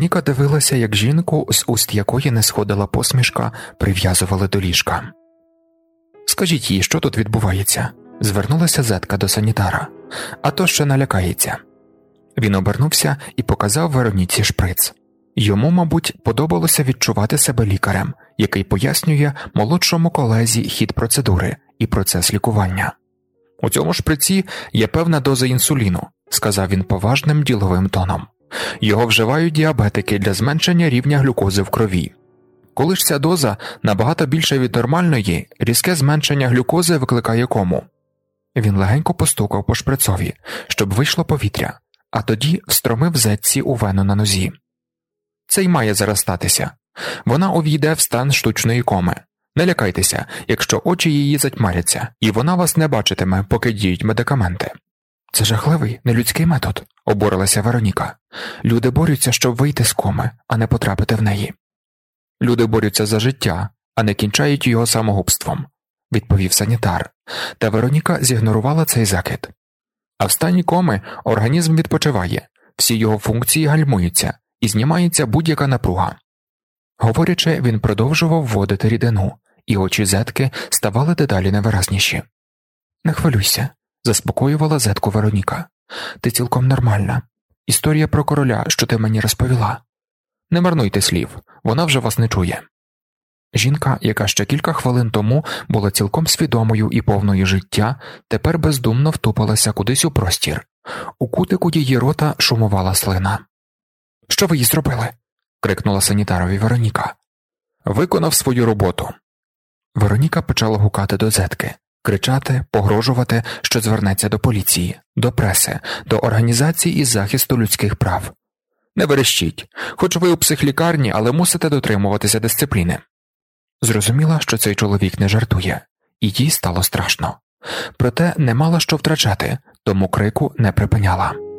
Вероніка дивилася, як жінку, з уст якої не сходила посмішка, прив'язували до ліжка. Скажіть їй, що тут відбувається? звернулася зетка до санітара, а то ще налякається. Він обернувся і показав Вероніці шприц. Йому, мабуть, подобалося відчувати себе лікарем, який пояснює молодшому колезі хід процедури і процес лікування. У цьому шприці є певна доза інсуліну, сказав він поважним діловим тоном. Його вживають діабетики для зменшення рівня глюкози в крові. Коли ж ця доза набагато більша від нормальної, різке зменшення глюкози викликає кому. Він легенько постукав по шприцові, щоб вийшло повітря, а тоді встромив зетці у вену на нозі. Це й має зараз статися. Вона увійде в стан штучної коми. Не лякайтеся, якщо очі її затьмаряться, і вона вас не бачитиме, поки діють медикаменти. Це жахливий, нелюдський метод, обурилася Вероніка. Люди борються, щоб вийти з коми, а не потрапити в неї. Люди борються за життя, а не кінчають його самогубством, відповів санітар, та Вероніка зігнорувала цей закид. А в стані коми організм відпочиває, всі його функції гальмуються і знімається будь-яка напруга. Говорячи, він продовжував вводити рідину, і очі зетки ставали дедалі невиразніші. Не хвилюйся, заспокоювала зетку Вероніка. Ти цілком нормальна. Історія про короля, що ти мені розповіла. Не марнуйте слів, вона вже вас не чує. Жінка, яка ще кілька хвилин тому була цілком свідомою і повною життя, тепер бездумно втупилася кудись у простір. У кутику її рота шумувала слина. Що ви їй зробили? крикнула санітарові Вероніка. Виконав свою роботу. Вероніка почала гукати до зетки, кричати, погрожувати, що звернеться до поліції, до преси, до організацій із захисту людських прав. Не верещіть, хоч ви у психлікарні, але мусите дотримуватися дисципліни. Зрозуміла, що цей чоловік не жартує, і їй стало страшно. Проте не мала що втрачати, тому крику не припиняла.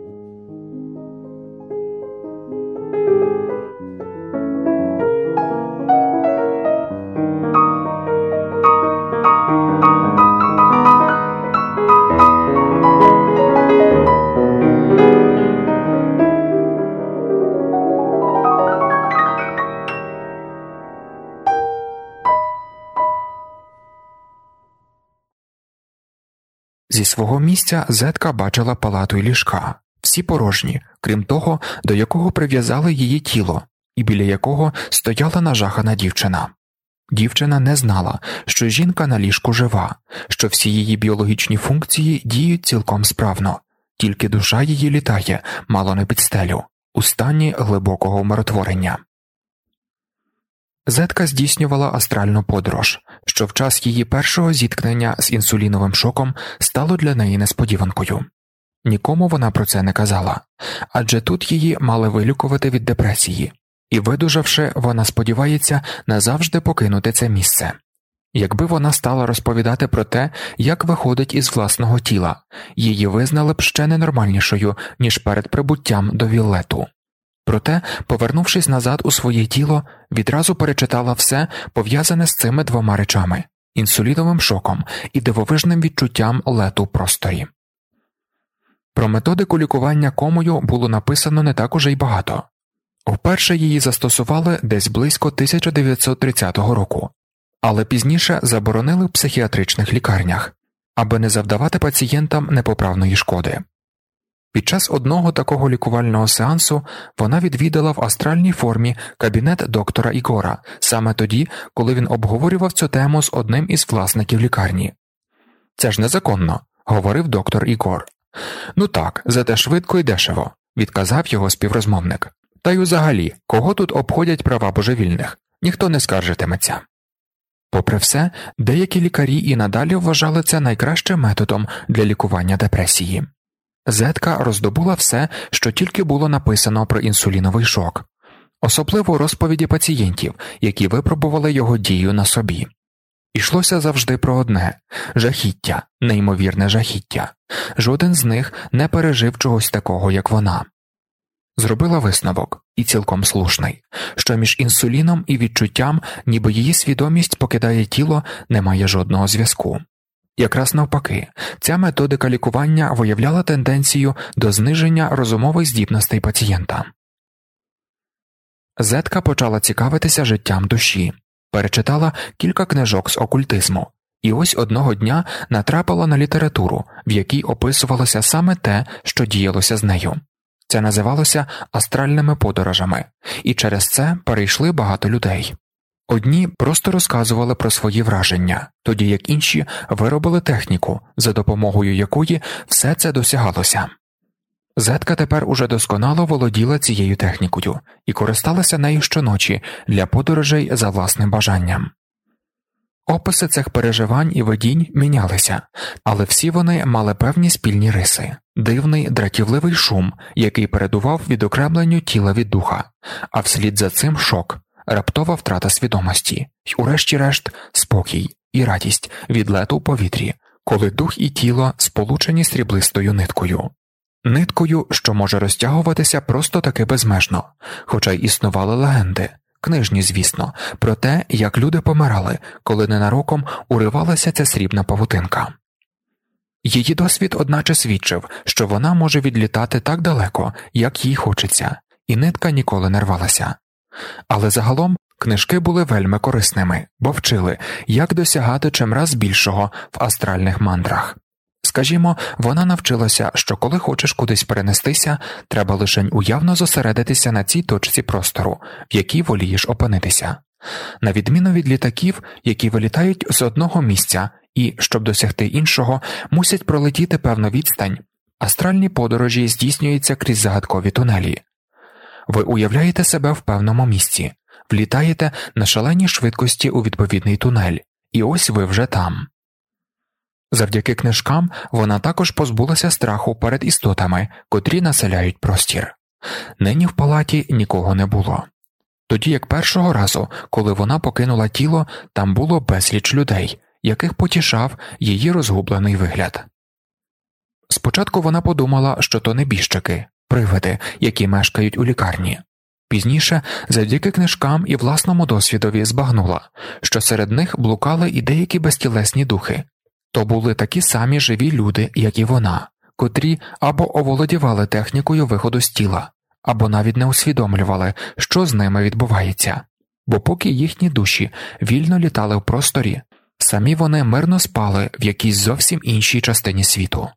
Зі свого місця зетка бачила палату й ліжка, всі порожні, крім того, до якого прив'язали її тіло, і біля якого стояла нажахана дівчина. Дівчина не знала, що жінка на ліжку жива, що всі її біологічні функції діють цілком справно, тільки душа її літає, мало не під стелю, у стані глибокого умиротворення. Зетка здійснювала астральну подорож, що в час її першого зіткнення з інсуліновим шоком стало для неї несподіванкою. Нікому вона про це не казала, адже тут її мали вилікувати від депресії, і, видужавши, вона сподівається назавжди покинути це місце. Якби вона стала розповідати про те, як виходить із власного тіла, її визнали б ще ненормальнішою, ніж перед прибуттям до Віллету. Проте, повернувшись назад у своє тіло, відразу перечитала все пов'язане з цими двома речами інсуліновим шоком і дивовижним відчуттям лету просторі. Про методику лікування комою було написано не так уже й багато. Вперше її застосували десь близько 1930 року, але пізніше заборонили в психіатричних лікарнях, аби не завдавати пацієнтам непоправної шкоди. Під час одного такого лікувального сеансу вона відвідала в астральній формі кабінет доктора Ігора саме тоді, коли він обговорював цю тему з одним із власників лікарні. Це ж незаконно, говорив доктор Ігор. Ну так, зате швидко і дешево, відказав його співрозмовник. Та й взагалі, кого тут обходять права божевільних, ніхто не скаржитиметься. Попри все, деякі лікарі і надалі вважали це найкращим методом для лікування депресії. Зетка роздобула все, що тільки було написано про інсуліновий шок, особливо розповіді пацієнтів, які випробували його дію на собі. Ішлося завжди про одне жахіття, неймовірне жахіття. Жоден з них не пережив чогось такого, як вона. Зробила висновок, і цілком слушний, що між інсуліном і відчуттям, ніби її свідомість покидає тіло, немає жодного зв'язку. Якраз навпаки, ця методика лікування виявляла тенденцію до зниження розумових здібностей пацієнта. Зетка почала цікавитися життям душі, перечитала кілька книжок з окультизму, і ось одного дня натрапила на літературу, в якій описувалося саме те, що діялося з нею. Це називалося астральними подорожами, і через це перейшли багато людей. Одні просто розказували про свої враження, тоді як інші виробили техніку, за допомогою якої все це досягалося. Зетка тепер уже досконало володіла цією технікою і користалася нею щоночі для подорожей за власним бажанням. Описи цих переживань і видінь мінялися, але всі вони мали певні спільні риси, дивний дратівливий шум, який передував відокремленню тіла від духа, а вслід за цим шок, раптова втрата свідомості, й, урешті-решт, спокій і радість від лету у повітрі, коли дух і тіло сполучені сріблистою ниткою. Ниткою, що може розтягуватися просто таки безмежно, хоча й існували легенди, книжні, звісно, про те, як люди помирали, коли ненароком уривалася ця срібна павутинка. Її досвід, одначе, свідчив, що вона може відлітати так далеко, як їй хочеться, і нитка ніколи не рвалася. Але загалом книжки були вельми корисними, бо вчили, як досягати чимраз більшого в астральних мандрах. Скажімо, вона навчилася, що коли хочеш кудись перенестися, треба лише уявно зосередитися на цій точці простору, в якій волієш опинитися, на відміну від літаків, які вилітають з одного місця і, щоб досягти іншого, мусять пролетіти певну відстань, астральні подорожі здійснюються крізь загадкові тунелі. Ви уявляєте себе в певному місці, влітаєте на шаленій швидкості у відповідний тунель, і ось ви вже там. Завдяки книжкам вона також позбулася страху перед істотами, котрі населяють простір. Нині в палаті нікого не було. Тоді як першого разу, коли вона покинула тіло, там було безліч людей, яких потішав її розгублений вигляд. Спочатку вона подумала, що то небіжчики, привиди, які мешкають у лікарні. Пізніше, завдяки книжкам і власному досвідові, збагнула, що серед них блукали і деякі безтілесні духи, то були такі самі живі люди, як і вона, котрі або оволодівали технікою виходу з тіла, або навіть не усвідомлювали, що з ними відбувається, бо поки їхні душі вільно літали в просторі, самі вони мирно спали в якійсь зовсім іншій частині світу.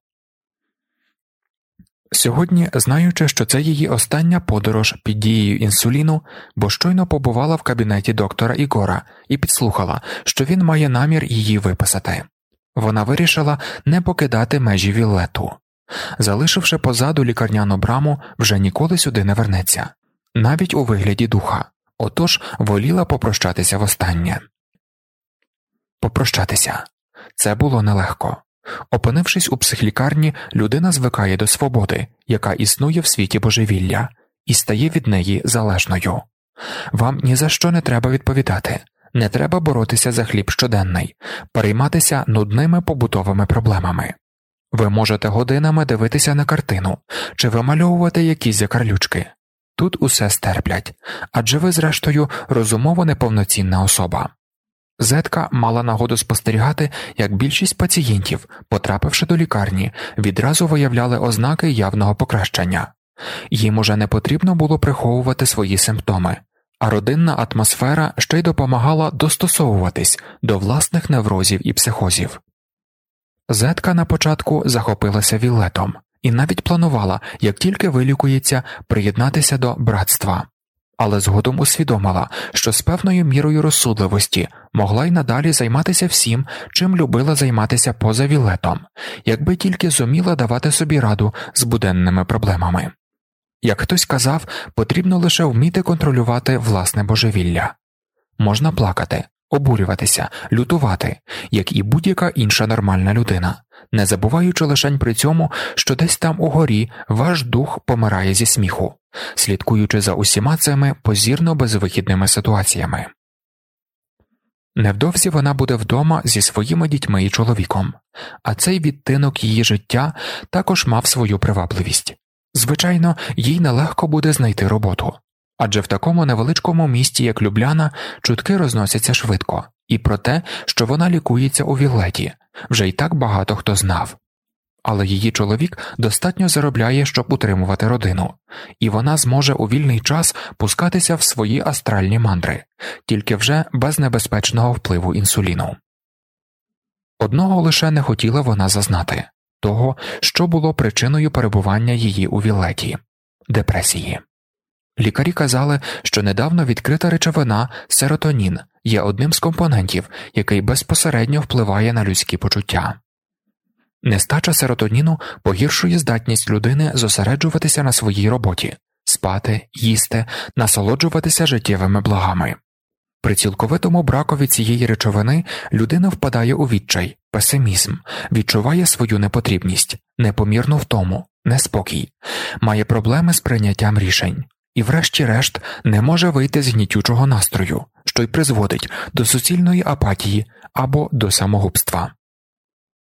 Сьогодні, знаючи, що це її остання подорож під дією інсуліну, бо щойно побувала в кабінеті доктора Ігора і підслухала, що він має намір її виписати. Вона вирішила не покидати межі Віллету. Залишивши позаду лікарняну браму, вже ніколи сюди не вернеться, навіть у вигляді духа, отож воліла попрощатися востаннє. Попрощатися це було нелегко. Опинившись у психлікарні, людина звикає до свободи, яка існує в світі божевілля, і стає від неї залежною. Вам ні за що не треба відповідати, не треба боротися за хліб щоденний, перейматися нудними побутовими проблемами. Ви можете годинами дивитися на картину чи вимальовувати якісь закарлючки. Тут усе стерплять, адже ви, зрештою, розумово неповноцінна особа. Зетка мала нагоду спостерігати, як більшість пацієнтів, потрапивши до лікарні, відразу виявляли ознаки явного покращення, їм уже не потрібно було приховувати свої симптоми, а родинна атмосфера ще й допомагала достосовуватись до власних неврозів і психозів. Зетка на початку захопилася вілетом і навіть планувала, як тільки вилікується, приєднатися до братства, але згодом усвідомила, що з певною мірою розсудливості могла й надалі займатися всім, чим любила займатися поза вілетом, якби тільки зуміла давати собі раду з буденними проблемами. Як хтось казав, потрібно лише вміти контролювати власне божевілля можна плакати, обурюватися, лютувати, як і будь-яка інша нормальна людина, не забуваючи лише при цьому, що десь там угорі ваш дух помирає зі сміху, слідкуючи за усіма цими позірно безвихідними ситуаціями. Невдовзі вона буде вдома зі своїми дітьми і чоловіком, а цей відтинок її життя також мав свою привабливість. Звичайно, їй нелегко буде знайти роботу, адже в такому невеличкому місті, як Любляна, чутки розносяться швидко, і про те, що вона лікується у Віллеті, вже й так багато хто знав. але її чоловік достатньо заробляє, щоб утримувати родину, і вона зможе у вільний час пускатися в свої астральні мандри, тільки вже без небезпечного впливу інсуліну. Одного лише не хотіла вона зазнати того, що було причиною перебування її у Вілеті депресії. Лікарі казали, що недавно відкрита речовина серотонін є одним з компонентів, який безпосередньо впливає на людські почуття. Нестача серотоніну погіршує здатність людини зосереджуватися на своїй роботі, спати, їсти, насолоджуватися життєвими благами. При цілковитому бракові цієї речовини людина впадає у відчай, песимізм, відчуває свою непотрібність, непомірну втому, неспокій, має проблеми з прийняттям рішень і, врешті-решт, не може вийти з гнітючого настрою, що й призводить до суцільної апатії або до самогубства.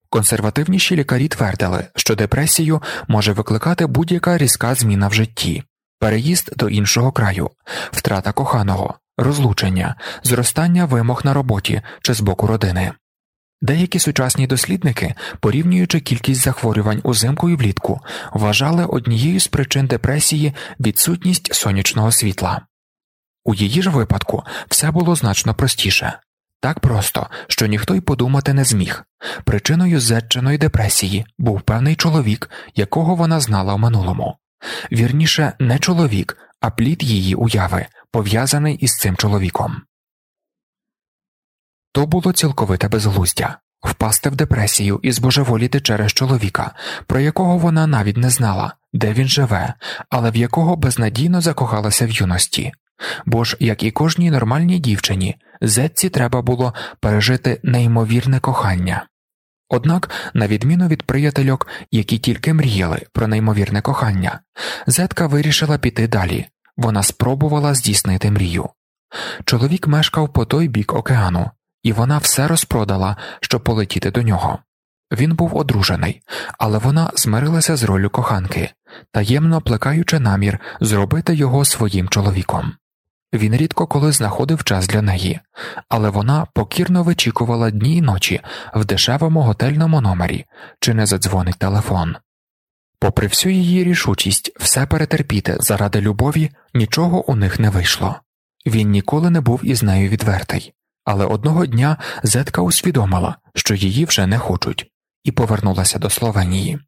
Консервативніші лікарі твердили, що депресію може викликати будь-яка різка зміна в житті, переїзд до іншого краю, втрата коханого, розлучення, зростання вимог на роботі чи з боку родини. Деякі сучасні дослідники, порівнюючи кількість захворювань узимку і влітку, вважали однією з причин депресії відсутність сонячного світла. У її ж випадку все було значно простіше так просто, що ніхто й подумати не зміг. Причиною зетченої депресії був певний чоловік, якого вона знала в минулому. Вірніше, не чоловік, а плід її уяви, пов'язаний із цим чоловіком. То було цілковите безглуздя впасти в депресію і збожеволіти через чоловіка, про якого вона навіть не знала, де він живе, але в якого безнадійно закохалася в юності. Бо ж, як і кожній нормальній дівчині, зетці треба було пережити неймовірне кохання. Однак, на відміну від приятельок, які тільки мріяли про неймовірне кохання, зетка вирішила піти далі вона спробувала здійснити мрію. Чоловік мешкав по той бік океану, і вона все розпродала, щоб полетіти до нього. Він був одружений, але вона змирилася з ролью коханки, таємно плекаючи намір зробити його своїм чоловіком. Він рідко коли знаходив час для неї, але вона покірно вичікувала дні й ночі в дешевому готельному номері, чи не задзвонить телефон. Попри всю її рішучість все перетерпіти заради любові, нічого у них не вийшло. Він ніколи не був із нею відвертий, але одного дня зетка усвідомила, що її вже не хочуть, і повернулася до Словенії.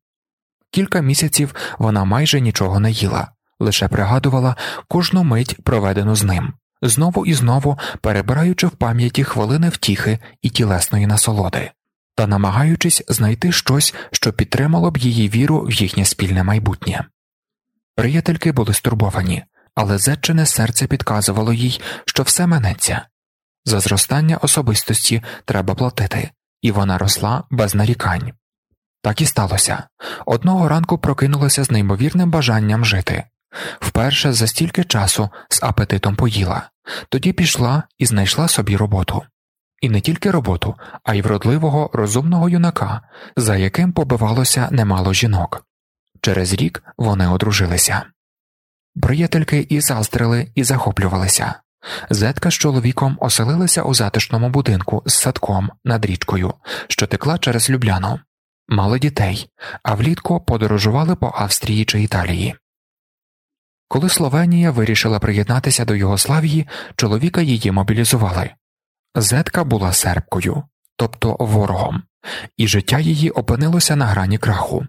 Кілька місяців вона майже нічого не їла, лише пригадувала кожну мить проведену з ним, знову і знову перебираючи в пам'яті хвилини втіхи і тілесної насолоди, та намагаючись знайти щось, що підтримало б її віру в їхнє спільне майбутнє. Приятельки були стурбовані, але зечене серце підказувало їй, що все минеться. За зростання особистості треба платити, і вона росла без нарікань. Так і сталося одного ранку прокинулася з неймовірним бажанням жити, вперше за стільки часу з апетитом поїла, тоді пішла і знайшла собі роботу. І не тільки роботу, а й вродливого розумного юнака, за яким побивалося немало жінок. Через рік вони одружилися. Приятельки і заздрили, і захоплювалися. Зетка з чоловіком оселилися у затишному будинку з садком над річкою, що текла через Любляну, мали дітей, а влітку подорожували по Австрії чи Італії. Коли Словенія вирішила приєднатися до Югославії, чоловіка її мобілізували. Зетка була сербкою, тобто ворогом, і життя її опинилося на грані краху.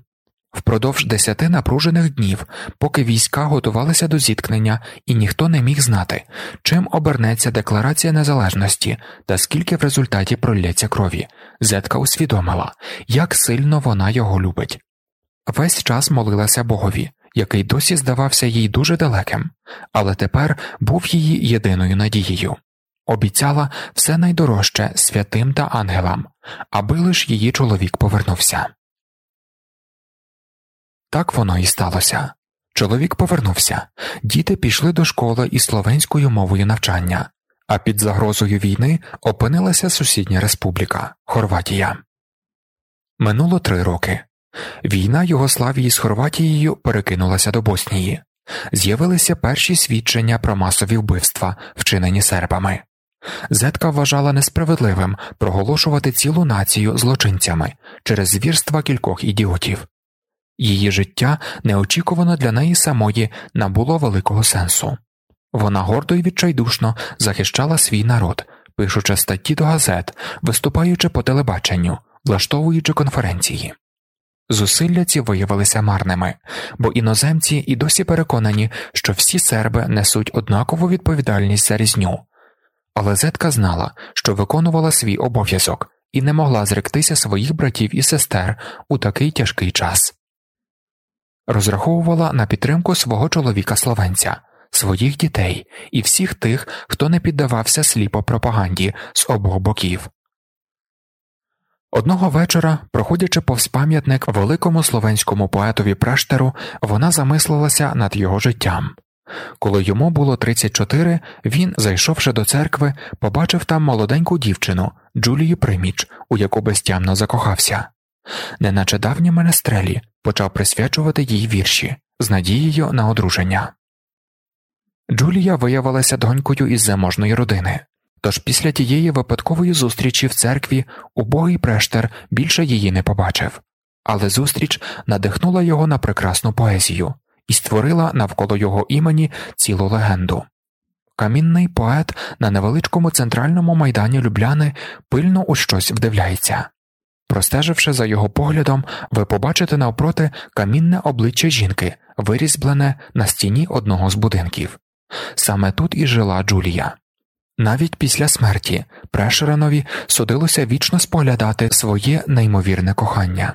Впродовж десяти напружених днів, поки війська готувалися до зіткнення, і ніхто не міг знати, чим обернеться Декларація Незалежності та скільки в результаті пролється крові, Зетка усвідомила, як сильно вона його любить. Весь час молилася Богові, який досі здавався їй дуже далеким, але тепер був її єдиною надією. Обіцяла все найдорожче святим та ангелам, аби лиш її чоловік повернувся. Так воно і сталося. Чоловік повернувся, діти пішли до школи із словенською мовою навчання, а під загрозою війни опинилася сусідня республіка Хорватія. Минуло три роки. Війна Югославії з Хорватією перекинулася до Боснії, з'явилися перші свідчення про масові вбивства, вчинені сербами. Зетка вважала несправедливим проголошувати цілу націю злочинцями через звірства кількох ідіотів, Її життя неочікувано для неї самої набуло великого сенсу. Вона гордо і відчайдушно захищала свій народ, пишучи статті до газет, виступаючи по телебаченню, влаштовуючи конференції. Зусилля ці виявилися марними, бо іноземці і досі переконані, що всі серби несуть однакову відповідальність за різню, але Зетка знала, що виконувала свій обов'язок і не могла зректися своїх братів і сестер у такий тяжкий час. Розраховувала на підтримку свого чоловіка словенця, своїх дітей і всіх тих, хто не піддавався сліпо пропаганді з обох боків. Одного вечора, проходячи повз пам'ятник великому словенському поетові Прештеру, вона замислилася над його життям. Коли йому було 34, він, зайшовши до церкви, побачив там молоденьку дівчину Джулію Приміч, у яку безтямно закохався. Неначе давні менестрелі почав присвячувати їй вірші з надією на одруження. Джулія виявилася донькою із заможної родини. Тож після тієї випадкової зустрічі в церкві убогий прештер більше її не побачив, але зустріч надихнула його на прекрасну поезію і створила навколо його імені цілу легенду. Камінний поет на невеличкому центральному майдані Любляни пильно у щось вдивляється. Простеживши за його поглядом, ви побачите навпроти камінне обличчя жінки, вирізблене на стіні одного з будинків. Саме тут і жила Джулія. Навіть після смерті Прешеренові судилося вічно споглядати своє неймовірне кохання.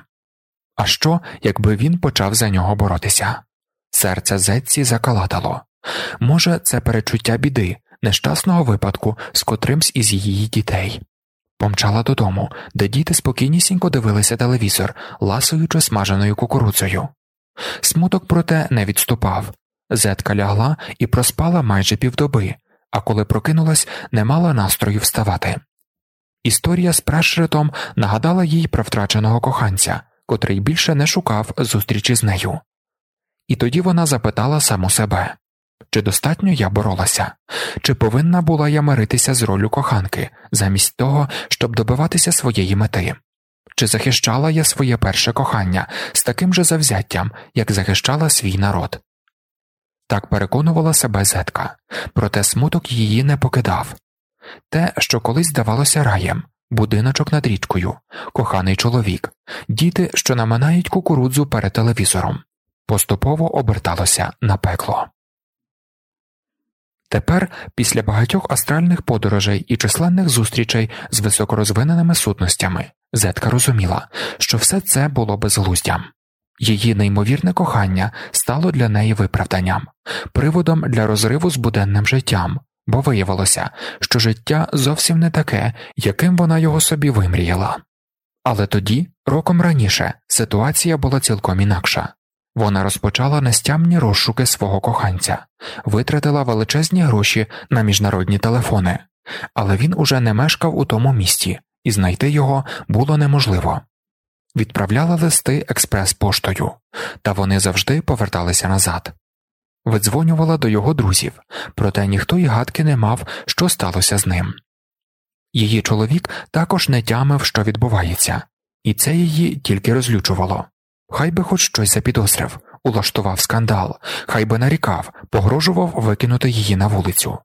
А що, якби він почав за нього боротися? Серце Зетці закалатало може, це перечуття біди, нещасного випадку з котримсь із її дітей. Помчала додому, де діти спокійнісінько дивилися телевізор, ласуючи смаженою кукурудзою. Смуток, проте, не відступав. Зетка лягла і проспала майже півдоби, а коли прокинулась, не мала настрою вставати. Історія з Прешретом нагадала їй про втраченого коханця, котрий більше не шукав зустрічі з нею. І тоді вона запитала саму себе чи достатньо я боролася, чи повинна була я миритися з ролью коханки, замість того, щоб добиватися своєї мети, чи захищала я своє перше кохання з таким же завзяттям, як захищала свій народ. Так переконувала себе зетка, проте смуток її не покидав те, що колись здавалося раєм, будиночок над річкою, коханий чоловік, діти, що наминають кукурудзу перед телевізором, поступово оберталося на пекло. Тепер, після багатьох астральних подорожей і численних зустрічей з високорозвиненими сутностями, Зетка розуміла, що все це було безглуздям. Її неймовірне кохання стало для неї виправданням, приводом для розриву з буденним життям, бо виявилося, що життя зовсім не таке, яким вона його собі вимріяла. Але тоді, роком раніше, ситуація була цілком інакша. Вона розпочала нестямні розшуки свого коханця, витратила величезні гроші на міжнародні телефони, але він уже не мешкав у тому місті, і знайти його було неможливо відправляла листи експрес-поштою, та вони завжди поверталися назад. Видзвонювала до його друзів, проте ніхто й гадки не мав, що сталося з ним. Її чоловік також не тямив, що відбувається, і це її тільки розлючувало. Хай би хоч щось запідозрив, улаштував скандал, хай би нарікав, погрожував викинути її на вулицю.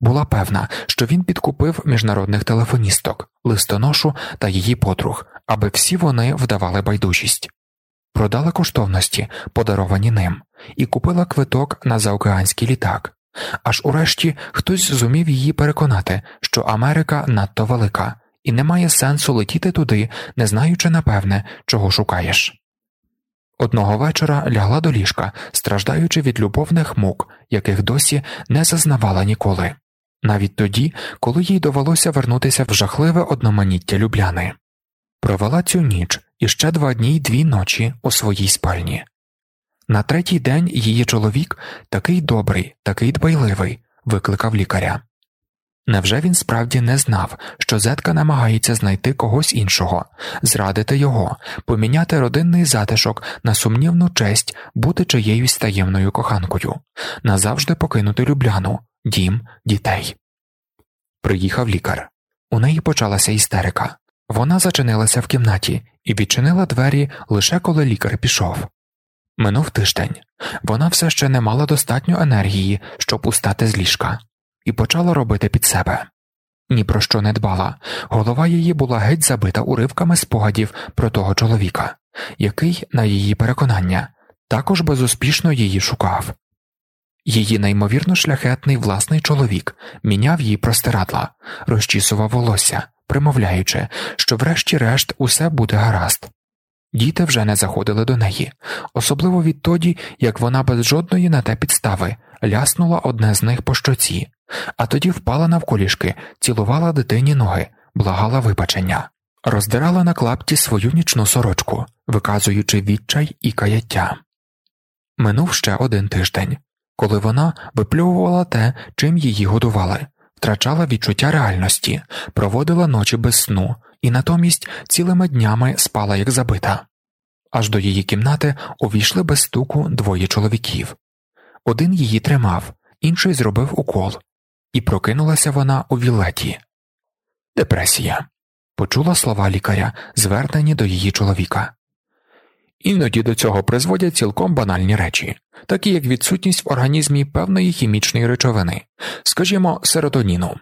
Була певна, що він підкупив міжнародних телефоністок, листоношу та її подруг, аби всі вони вдавали байдужість, продала коштовності, подаровані ним, і купила квиток на заокеанський літак. Аж урешті хтось зумів її переконати, що Америка надто велика, і немає сенсу летіти туди, не знаючи напевне, чого шукаєш. Одного вечора лягла до ліжка, страждаючи від любовних мук, яких досі не зазнавала ніколи навіть тоді, коли їй довелося вернутися в жахливе одноманіття Любляни, провела цю ніч і ще два дні й дві ночі у своїй спальні. На третій день її чоловік, такий добрий, такий дбайливий, викликав лікаря. Невже він справді не знав, що зетка намагається знайти когось іншого, зрадити його, поміняти родинний затишок на сумнівну честь бути чиєюсь таємною коханкою, назавжди покинути Любляну, дім, дітей. Приїхав лікар. У неї почалася істерика. Вона зачинилася в кімнаті і відчинила двері лише коли лікар пішов. Минув тиждень вона все ще не мала достатньо енергії, щоб устати з ліжка, і почала робити під себе. Ні про що не дбала, голова її була геть забита уривками спогадів про того чоловіка, який, на її переконання, також безуспішно її шукав. Її неймовірно шляхетний власний чоловік міняв їй простирадла, розчісував волосся, примовляючи, що врешті-решт усе буде гаразд. Діти вже не заходили до неї, особливо відтоді, як вона без жодної на те підстави ляснула одне з них по щоці, а тоді впала навколішки, цілувала дитині ноги, благала вибачення, роздирала на клапті свою нічну сорочку, виказуючи відчай і каяття. Минув ще один тиждень, коли вона випльовувала те, чим її годували, втрачала відчуття реальності, проводила ночі без сну і натомість цілими днями спала як забита. Аж до її кімнати увійшли без стуку двоє чоловіків. Один її тримав, інший зробив укол, і прокинулася вона у вілеті. Депресія. Почула слова лікаря, звернені до її чоловіка. Іноді до цього призводять цілком банальні речі, такі як відсутність в організмі певної хімічної речовини, скажімо, серотоніну.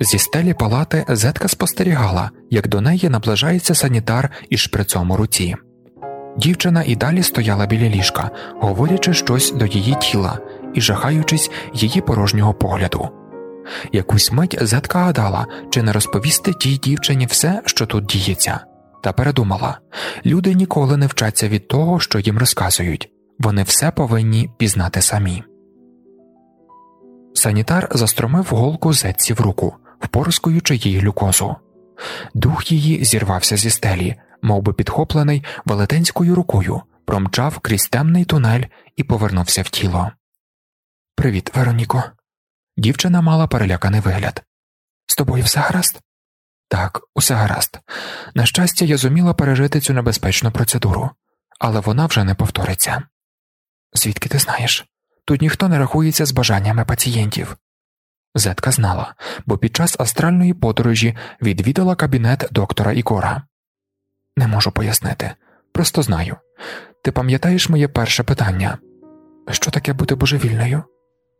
Зі стелі палати зетка спостерігала, як до неї наближається санітар із шприцом у руці. Дівчина і далі стояла біля ліжка, говорячи щось до її тіла і жахаючись її порожнього погляду. Якусь мить зетка гадала, чи не розповісти тій дівчині все, що тут діється, та передумала люди ніколи не вчаться від того, що їм розказують, вони все повинні пізнати самі. Санітар застромив голку зетці в руку впорскуючи їй глюкозу. Дух її зірвався зі стелі, мов би підхоплений велетенською рукою, промчав крізь темний тунель і повернувся в тіло. Привіт, Вероніко. Дівчина мала переляканий вигляд. З тобою все гаразд? Так, усе гаразд. На щастя, я зуміла пережити цю небезпечну процедуру, але вона вже не повториться. Звідки ти знаєш? Тут ніхто не рахується з бажаннями пацієнтів. Зетка знала, бо під час астральної подорожі відвідала кабінет доктора Ікора. Не можу пояснити, просто знаю. Ти пам'ятаєш моє перше питання що таке бути божевільною?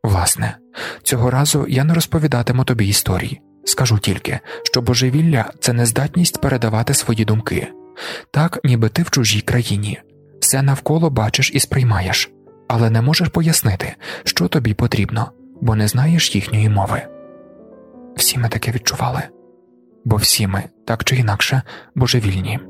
Власне, цього разу я не розповідатиму тобі історії. Скажу тільки, що божевілля це нездатність передавати свої думки, так, ніби ти в чужій країні, все навколо бачиш і сприймаєш, але не можеш пояснити, що тобі потрібно бо не знаєш їхньої мови. Всі ми таке відчували, бо всі ми, так чи інакше, божевільні.